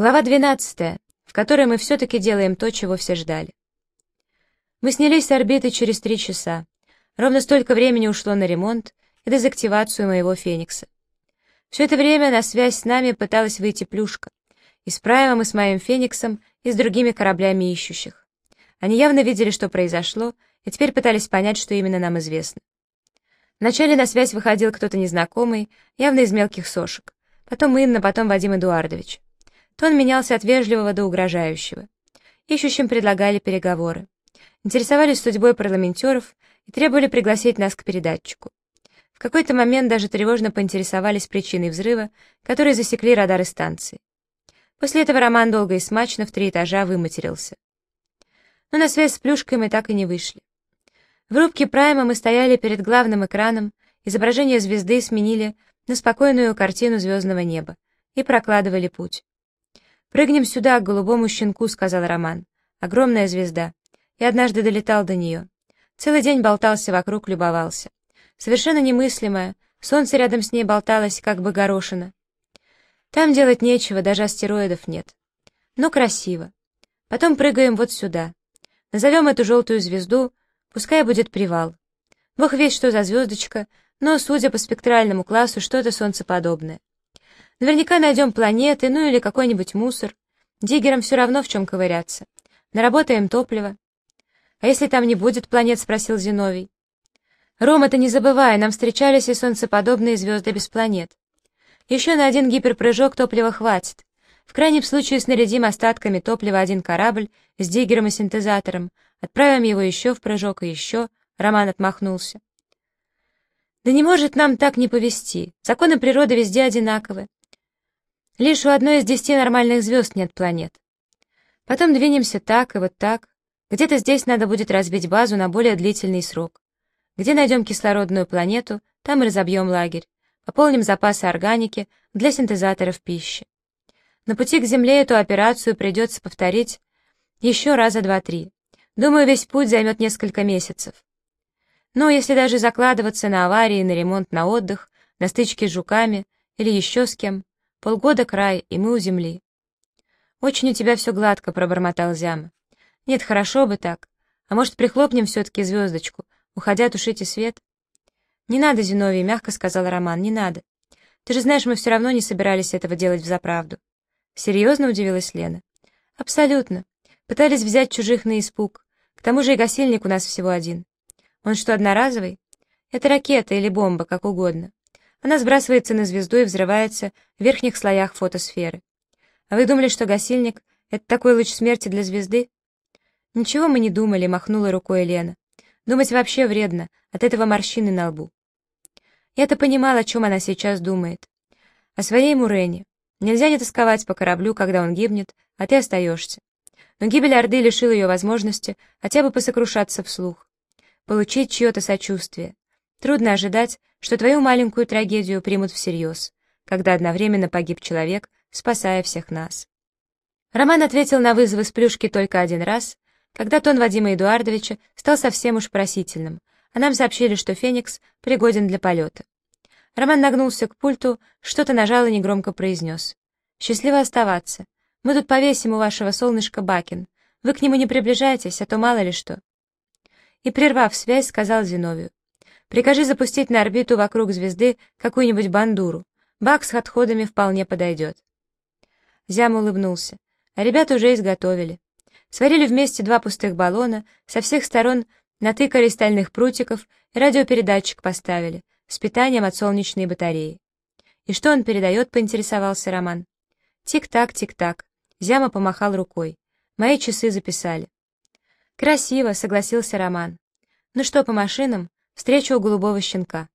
Глава 12, в которой мы все-таки делаем то, чего все ждали. Мы снялись с орбиты через три часа. Ровно столько времени ушло на ремонт и дезактивацию моего «Феникса». Все это время на связь с нами пыталась выйти Плюшка. И с Праймом, и с моим «Фениксом», и с другими кораблями ищущих. Они явно видели, что произошло, и теперь пытались понять, что именно нам известно. Вначале на связь выходил кто-то незнакомый, явно из мелких сошек. Потом Инна, потом Вадим Эдуардович. Тон менялся от вежливого до угрожающего. Ищущим предлагали переговоры. Интересовались судьбой парламентеров и требовали пригласить нас к передатчику. В какой-то момент даже тревожно поинтересовались причиной взрыва, который засекли радары станции. После этого Роман долго и смачно в три этажа выматерился. Но на связь с Плюшкой мы так и не вышли. В рубке Прайма мы стояли перед главным экраном, изображение звезды сменили на спокойную картину звездного неба и прокладывали путь. «Прыгнем сюда, к голубому щенку», — сказал Роман. «Огромная звезда. Я однажды долетал до нее. Целый день болтался вокруг, любовался. Совершенно немыслимое. Солнце рядом с ней болталось, как бы горошина. Там делать нечего, даже астероидов нет. Но красиво. Потом прыгаем вот сюда. Назовем эту желтую звезду, пускай будет привал. Бог весь что за звездочка, но, судя по спектральному классу, что-то солнцеподобное. Наверняка найдем планеты, ну или какой-нибудь мусор. Диггерам все равно в чем ковыряться. Наработаем топливо. А если там не будет планет, спросил Зиновий. Рома, ты не забывай, нам встречались и солнцеподобные звезды без планет. Еще на один гиперпрыжок топлива хватит. В крайнем случае снарядим остатками топлива один корабль с диггером и синтезатором, отправим его еще в прыжок и еще. Роман отмахнулся. Да не может нам так не повести. Законы природы везде одинаковы. Лишь у одной из десяти нормальных звезд нет планет. Потом двинемся так и вот так. Где-то здесь надо будет разбить базу на более длительный срок. Где найдем кислородную планету, там и разобьем лагерь. Пополним запасы органики для синтезаторов пищи. На пути к Земле эту операцию придется повторить еще раза два-три. Думаю, весь путь займет несколько месяцев. Но если даже закладываться на аварии, на ремонт, на отдых, на стычки с жуками или еще с кем, Полгода край, и мы у земли. «Очень у тебя все гладко», — пробормотал Зяма. «Нет, хорошо бы так. А может, прихлопнем все-таки звездочку, уходя тушите свет?» «Не надо, Зиновий», — мягко сказал Роман, — «не надо. Ты же знаешь, мы все равно не собирались этого делать взаправду». «Серьезно?» — удивилась Лена. «Абсолютно. Пытались взять чужих на испуг. К тому же и гасильник у нас всего один. Он что, одноразовый? Это ракета или бомба, как угодно. Она сбрасывается на звезду и взрывается в верхних слоях фотосферы. А вы думали, что гасильник — это такой луч смерти для звезды? Ничего мы не думали, махнула рукой Елена. Думать вообще вредно, от этого морщины на лбу. Я-то понимала, о чем она сейчас думает. О своей Мурене. Нельзя не тосковать по кораблю, когда он гибнет, а ты остаешься. Но гибель Орды лишила ее возможности хотя бы посокрушаться вслух. Получить чье-то сочувствие. Трудно ожидать, что твою маленькую трагедию примут всерьез, когда одновременно погиб человек, спасая всех нас. Роман ответил на вызовы с плюшки только один раз, когда тон Вадима Эдуардовича стал совсем уж просительным, а нам сообщили, что «Феникс» пригоден для полета. Роман нагнулся к пульту, что-то нажал и негромко произнес. «Счастливо оставаться. Мы тут повесим у вашего солнышка Бакин. Вы к нему не приближайтесь, а то мало ли что». И, прервав связь, сказал Зиновию. Прикажи запустить на орбиту вокруг звезды какую-нибудь бандуру. Бак с отходами вполне подойдет. Зям улыбнулся. А ребята уже изготовили. Сварили вместе два пустых баллона, со всех сторон натыкали стальных прутиков и радиопередатчик поставили, с питанием от солнечной батареи. «И что он передает?» — поинтересовался Роман. «Тик-так, тик-так». Зяма помахал рукой. «Мои часы записали». «Красиво», — согласился Роман. «Ну что, по машинам?» Встречу у голубого щенка.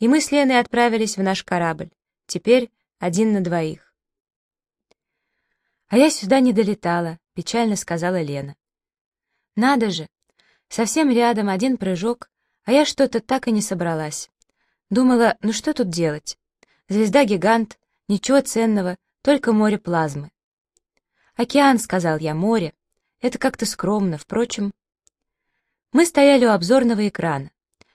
И мы с Леной отправились в наш корабль. Теперь один на двоих. «А я сюда не долетала», — печально сказала Лена. «Надо же! Совсем рядом один прыжок, а я что-то так и не собралась. Думала, ну что тут делать? Звезда-гигант, ничего ценного, только море плазмы. «Океан», — сказал я, — «море». Это как-то скромно, впрочем. Мы стояли у обзорного экрана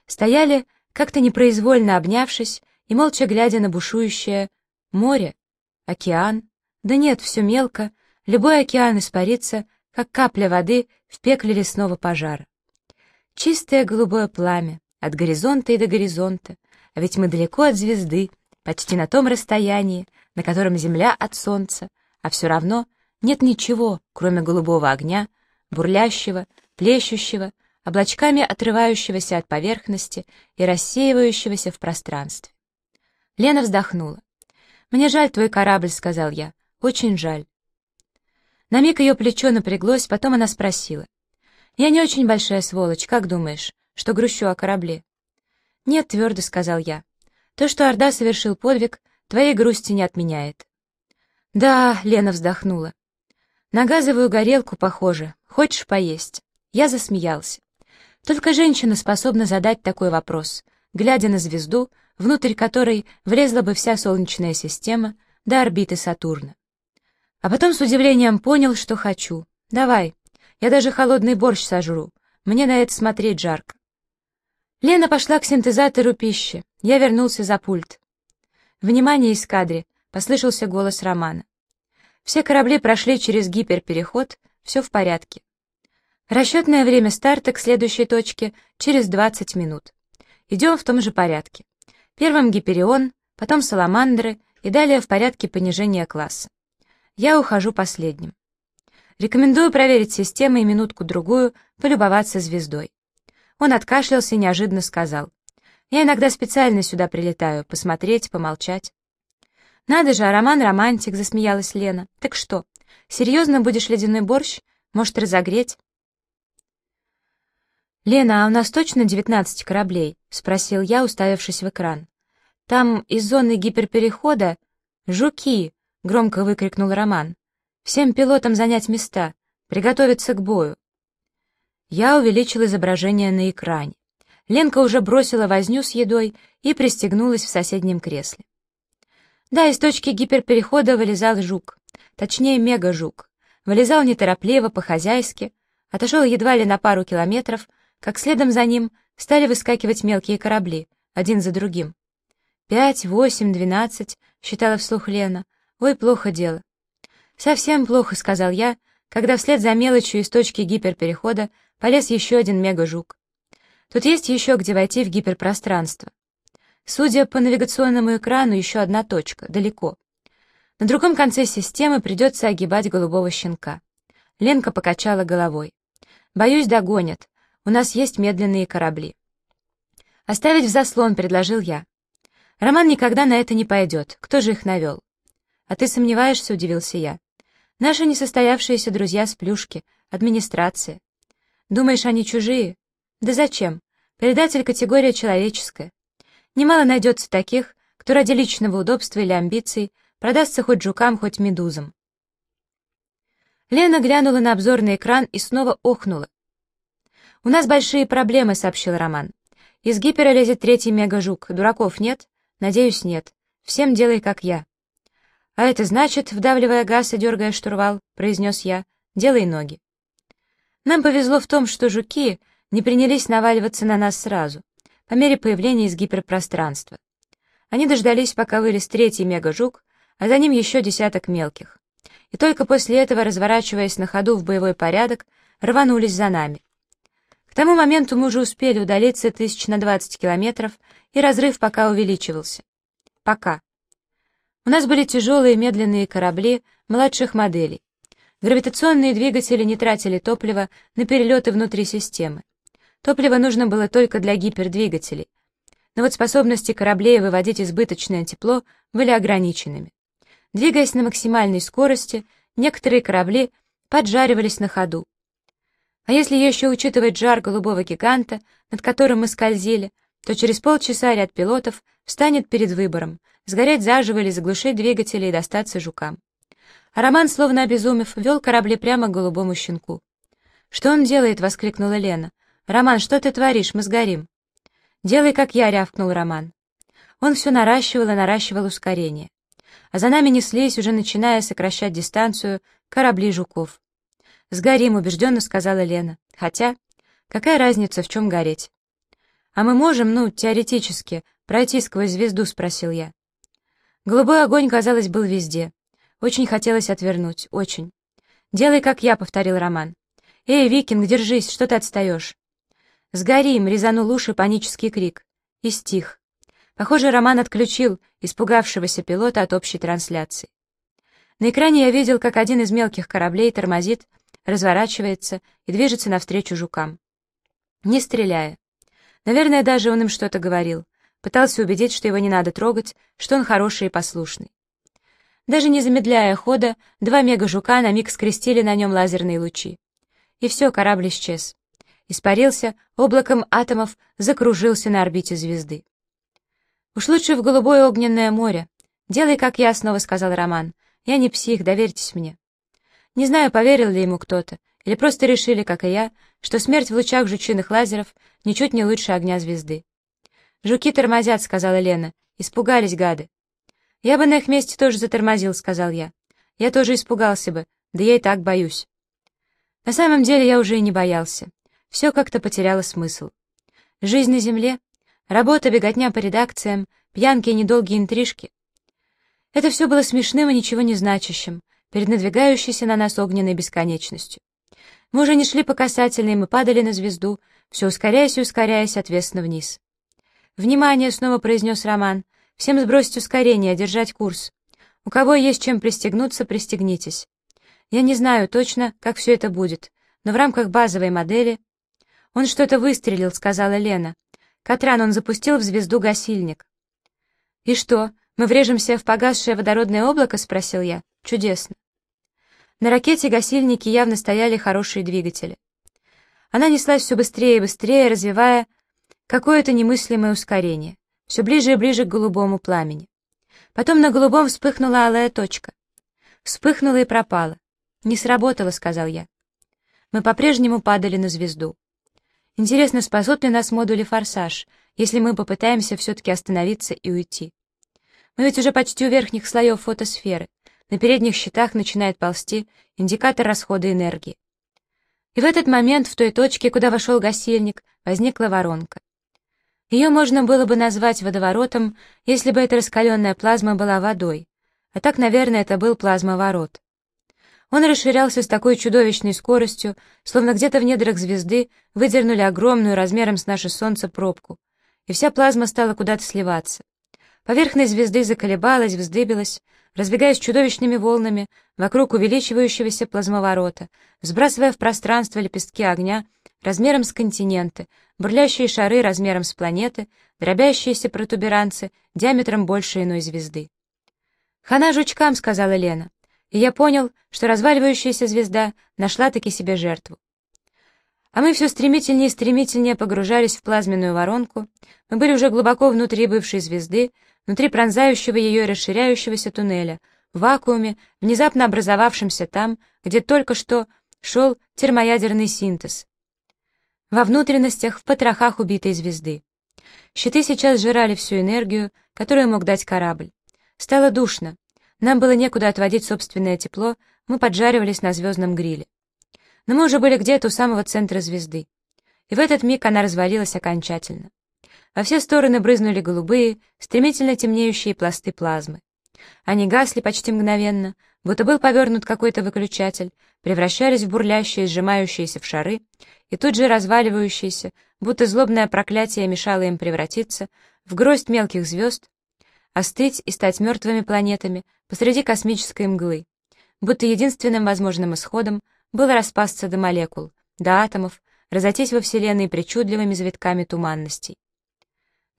стояли, как-то непроизвольно обнявшись и молча глядя на бушующее море, океан, Да нет, все мелко, любой океан испарится, как капля воды в пекле лесного пожара. Чистое голубое пламя, от горизонта и до горизонта, а ведь мы далеко от звезды, почти на том расстоянии, на котором Земля от Солнца, а все равно нет ничего, кроме голубого огня, бурлящего, плещущего, облачками отрывающегося от поверхности и рассеивающегося в пространстве. Лена вздохнула. «Мне жаль твой корабль», — сказал я. «Очень жаль». На миг ее плечо напряглось, потом она спросила. «Я не очень большая сволочь, как думаешь, что грущу о корабле?» «Нет», — твердо сказал я. «То, что Орда совершил подвиг, твоей грусти не отменяет». «Да», — Лена вздохнула. «На газовую горелку похоже. Хочешь поесть?» Я засмеялся. Только женщина способна задать такой вопрос, глядя на звезду, внутрь которой влезла бы вся Солнечная система до орбиты Сатурна. А потом с удивлением понял, что хочу. «Давай, я даже холодный борщ сожру. Мне на это смотреть жарко». Лена пошла к синтезатору пищи. Я вернулся за пульт. «Внимание, эскадре!» — послышался голос Романа. Все корабли прошли через гиперпереход, все в порядке. Расчетное время старта к следующей точке через 20 минут. Идем в том же порядке. Первым Гиперион, потом Саламандры и далее в порядке понижения класса. Я ухожу последним. Рекомендую проверить систему и минутку-другую полюбоваться звездой. Он откашлялся и неожиданно сказал. Я иногда специально сюда прилетаю, посмотреть, помолчать. «Надо же, а роман романтик», — засмеялась Лена. «Так что, серьезно будешь ледяной борщ? Может, разогреть?» «Лена, а у нас точно 19 кораблей?» — спросил я, уставившись в экран. «Там из зоны гиперперехода жуки!» — громко выкрикнул Роман. «Всем пилотам занять места, приготовиться к бою». Я увеличил изображение на экране. Ленка уже бросила возню с едой и пристегнулась в соседнем кресле. Да, из точки гиперперехода вылезал жук, точнее мегажук. Вылезал неторопливо, по-хозяйски, отошел едва ли на пару километров, как следом за ним стали выскакивать мелкие корабли, один за другим. «Пять, восемь, двенадцать», — считала вслух Лена. «Ой, плохо дело». «Совсем плохо», — сказал я, когда вслед за мелочью из точки гиперперехода полез еще один мегажук. Тут есть еще где войти в гиперпространство. Судя по навигационному экрану, еще одна точка, далеко. На другом конце системы придется огибать голубого щенка. Ленка покачала головой. «Боюсь, догонят. У нас есть медленные корабли». «Оставить в заслон», — предложил я. «Роман никогда на это не пойдет. Кто же их навел?» «А ты сомневаешься?» — удивился я. «Наши несостоявшиеся друзья с плюшки, администрация. Думаешь, они чужие? Да зачем? Предатель — категория человеческая. Немало найдется таких, кто ради личного удобства или амбиций продастся хоть жукам, хоть медузам». Лена глянула на обзорный экран и снова охнула. «У нас большие проблемы», — сообщил Роман. «Из гипера лезет третий мегажук. Дураков нет?» «Надеюсь, нет. Всем делай, как я». «А это значит, вдавливая газ и дергая штурвал», — произнес я, — «делай ноги». Нам повезло в том, что жуки не принялись наваливаться на нас сразу, по мере появления из гиперпространства. Они дождались, пока вылез третий мегажук, а за ним еще десяток мелких. И только после этого, разворачиваясь на ходу в боевой порядок, рванулись за нами. Тому моменту мы уже успели удалиться тысяч на 20 километров, и разрыв пока увеличивался. Пока. У нас были тяжелые медленные корабли младших моделей. Гравитационные двигатели не тратили топлива на перелеты внутри системы. Топливо нужно было только для гипердвигателей. Но вот способности кораблей выводить избыточное тепло были ограниченными. Двигаясь на максимальной скорости, некоторые корабли поджаривались на ходу. А если еще учитывать жар голубого гиганта, над которым мы скользили, то через полчаса ряд пилотов встанет перед выбором — сгореть заживо или заглушить двигатели и достаться жукам. А Роман, словно обезумев, вел корабли прямо к голубому щенку. «Что он делает?» — воскликнула Лена. «Роман, что ты творишь? Мы сгорим». «Делай, как я», — рявкнул Роман. Он все наращивал и наращивал ускорение. А за нами неслись, уже начиная сокращать дистанцию, корабли жуков. «Сгорим», — убежденно сказала Лена. «Хотя, какая разница, в чем гореть?» «А мы можем, ну, теоретически, пройти сквозь звезду?» — спросил я. Голубой огонь, казалось, был везде. Очень хотелось отвернуть, очень. «Делай, как я», — повторил Роман. «Эй, Викинг, держись, что ты отстаешь?» «Сгорим!» — резанул уши панический крик. И стих. Похоже, Роман отключил испугавшегося пилота от общей трансляции. На экране я видел, как один из мелких кораблей тормозит, разворачивается и движется навстречу жукам. Не стреляя. Наверное, даже он им что-то говорил. Пытался убедить, что его не надо трогать, что он хороший и послушный. Даже не замедляя хода, два мега-жука на миг скрестили на нем лазерные лучи. И все, корабль исчез. Испарился, облаком атомов закружился на орбите звезды. «Уж лучше в голубое огненное море. Делай, как я», — снова сказал Роман. «Я не псих, доверьтесь мне». Не знаю, поверил ли ему кто-то, или просто решили, как и я, что смерть в лучах жучиных лазеров ничуть не лучше огня звезды. «Жуки тормозят», — сказала Лена. «Испугались, гады». «Я бы на их месте тоже затормозил», — сказал я. «Я тоже испугался бы, да я и так боюсь». На самом деле я уже и не боялся. Все как-то потеряло смысл. Жизнь на земле, работа, беготня по редакциям, пьянки и недолгие интрижки. Это все было смешным и ничего не значащим, перед надвигающейся на нас огненной бесконечностью. Мы уже не шли по касательной, мы падали на звезду, все ускоряясь и ускоряясь ответственно вниз. «Внимание!» — снова произнес Роман. Всем сбросить ускорение, держать курс. У кого есть чем пристегнуться, пристегнитесь. Я не знаю точно, как все это будет, но в рамках базовой модели... Он что-то выстрелил, сказала Лена. Катран он запустил в звезду гасильник. И что, мы врежемся в погасшее водородное облако, спросил я. Чудесно. На ракете гасильники явно стояли хорошие двигатели. Она неслась все быстрее и быстрее, развивая какое-то немыслимое ускорение все ближе и ближе к голубому пламени. Потом на голубом вспыхнула алая точка. Вспыхнула и пропала. «Не сработало», — сказал я. Мы по-прежнему падали на звезду. Интересно, спасут ли нас модули «Форсаж», если мы попытаемся все-таки остановиться и уйти? Мы ведь уже почти у верхних слоев фотосферы. На передних щитах начинает ползти индикатор расхода энергии. И в этот момент в той точке, куда вошел гасильник, возникла воронка. Ее можно было бы назвать водоворотом, если бы эта раскаленная плазма была водой. А так, наверное, это был плазмоворот. Он расширялся с такой чудовищной скоростью, словно где-то в недрах звезды выдернули огромную размером с наше Солнце пробку, и вся плазма стала куда-то сливаться. Поверхность звезды заколебалась, вздыбилась, разбегаясь чудовищными волнами вокруг увеличивающегося плазмоворота, сбрасывая в пространство лепестки огня размером с континенты, бурлящие шары размером с планеты, дробящиеся протуберанцы диаметром больше иной звезды. «Хана жучкам», — сказала Лена, и я понял, что разваливающаяся звезда нашла-таки себе жертву. А мы все стремительнее и стремительнее погружались в плазменную воронку, мы были уже глубоко внутри бывшей звезды, внутри пронзающего ее и расширяющегося туннеля, в вакууме, внезапно образовавшемся там, где только что шел термоядерный синтез, во внутренностях, в потрохах убитой звезды. Щиты сейчас сжирали всю энергию, которую мог дать корабль. Стало душно. Нам было некуда отводить собственное тепло, мы поджаривались на звездном гриле. Но мы уже были где-то у самого центра звезды. И в этот миг она развалилась окончательно. Во все стороны брызнули голубые, стремительно темнеющие пласты плазмы. Они гасли почти мгновенно, будто был повернут какой-то выключатель, превращались в бурлящие, сжимающиеся в шары, и тут же разваливающиеся, будто злобное проклятие мешало им превратиться в гроздь мелких звезд, остыть и стать мертвыми планетами посреди космической мглы, будто единственным возможным исходом было распасться до молекул, до атомов, разойтись во Вселенной причудливыми завитками туманностей.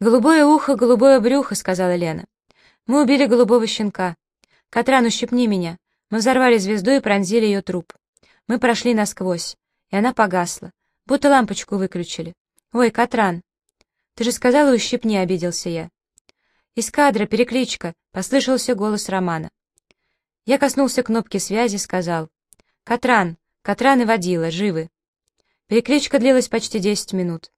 «Голубое ухо, голубое брюхо», — сказала Лена. «Мы убили голубого щенка. Катран, ущипни меня. Мы взорвали звезду и пронзили ее труп. Мы прошли насквозь, и она погасла будто лампочку выключили. Ой, Катран, ты же сказала ущипни, обиделся я. Из кадра, перекличка, послышался голос Романа. Я коснулся кнопки связи, сказал. Катран, Катран и водила, живы. Перекличка длилась почти десять минут.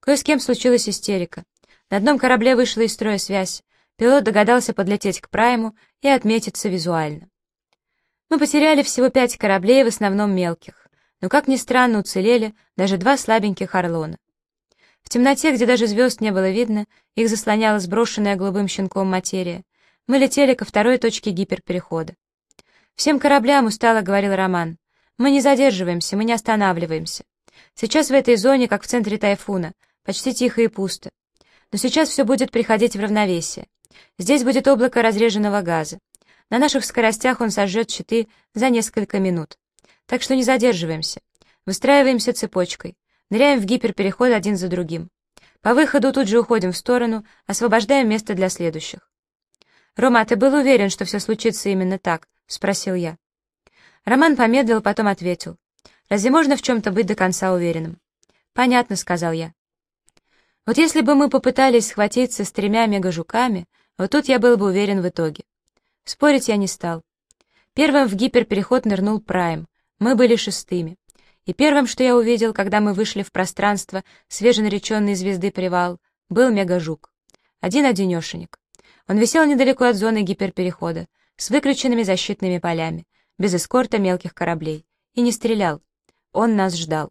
Кое с кем случилась истерика. На одном корабле вышла из строя связь. Пилот догадался подлететь к Прайму и отметиться визуально. Мы потеряли всего пять кораблей, в основном мелких но, как ни странно, уцелели даже два слабеньких орлона. В темноте, где даже звезд не было видно, их заслоняла сброшенная голубым щенком материя. Мы летели ко второй точке гиперперехода. «Всем кораблям устало», — говорил Роман. «Мы не задерживаемся, мы не останавливаемся. Сейчас в этой зоне, как в центре тайфуна, почти тихо и пусто. Но сейчас все будет приходить в равновесие. Здесь будет облако разреженного газа. На наших скоростях он сожжет щиты за несколько минут. Так что не задерживаемся. Выстраиваемся цепочкой. Ныряем в гиперпереход один за другим. По выходу тут же уходим в сторону, освобождаем место для следующих. «Рома, а ты был уверен, что все случится именно так?» — спросил я. Роман помедлил, потом ответил. «Разве можно в чем-то быть до конца уверенным?» «Понятно», — сказал я. «Вот если бы мы попытались схватиться с тремя мегажуками, вот тут я был бы уверен в итоге». Спорить я не стал. Первым в гиперпереход нырнул Прайм. Мы были шестыми. И первым, что я увидел, когда мы вышли в пространство свеженареченной звезды Привал, был мегажук. Один-одинешенек. Он висел недалеко от зоны гиперперехода, с выключенными защитными полями, без эскорта мелких кораблей, и не стрелял. Он нас ждал.